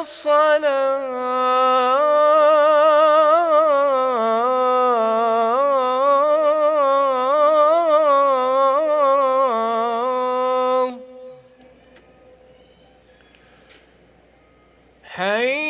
الصلاة. حي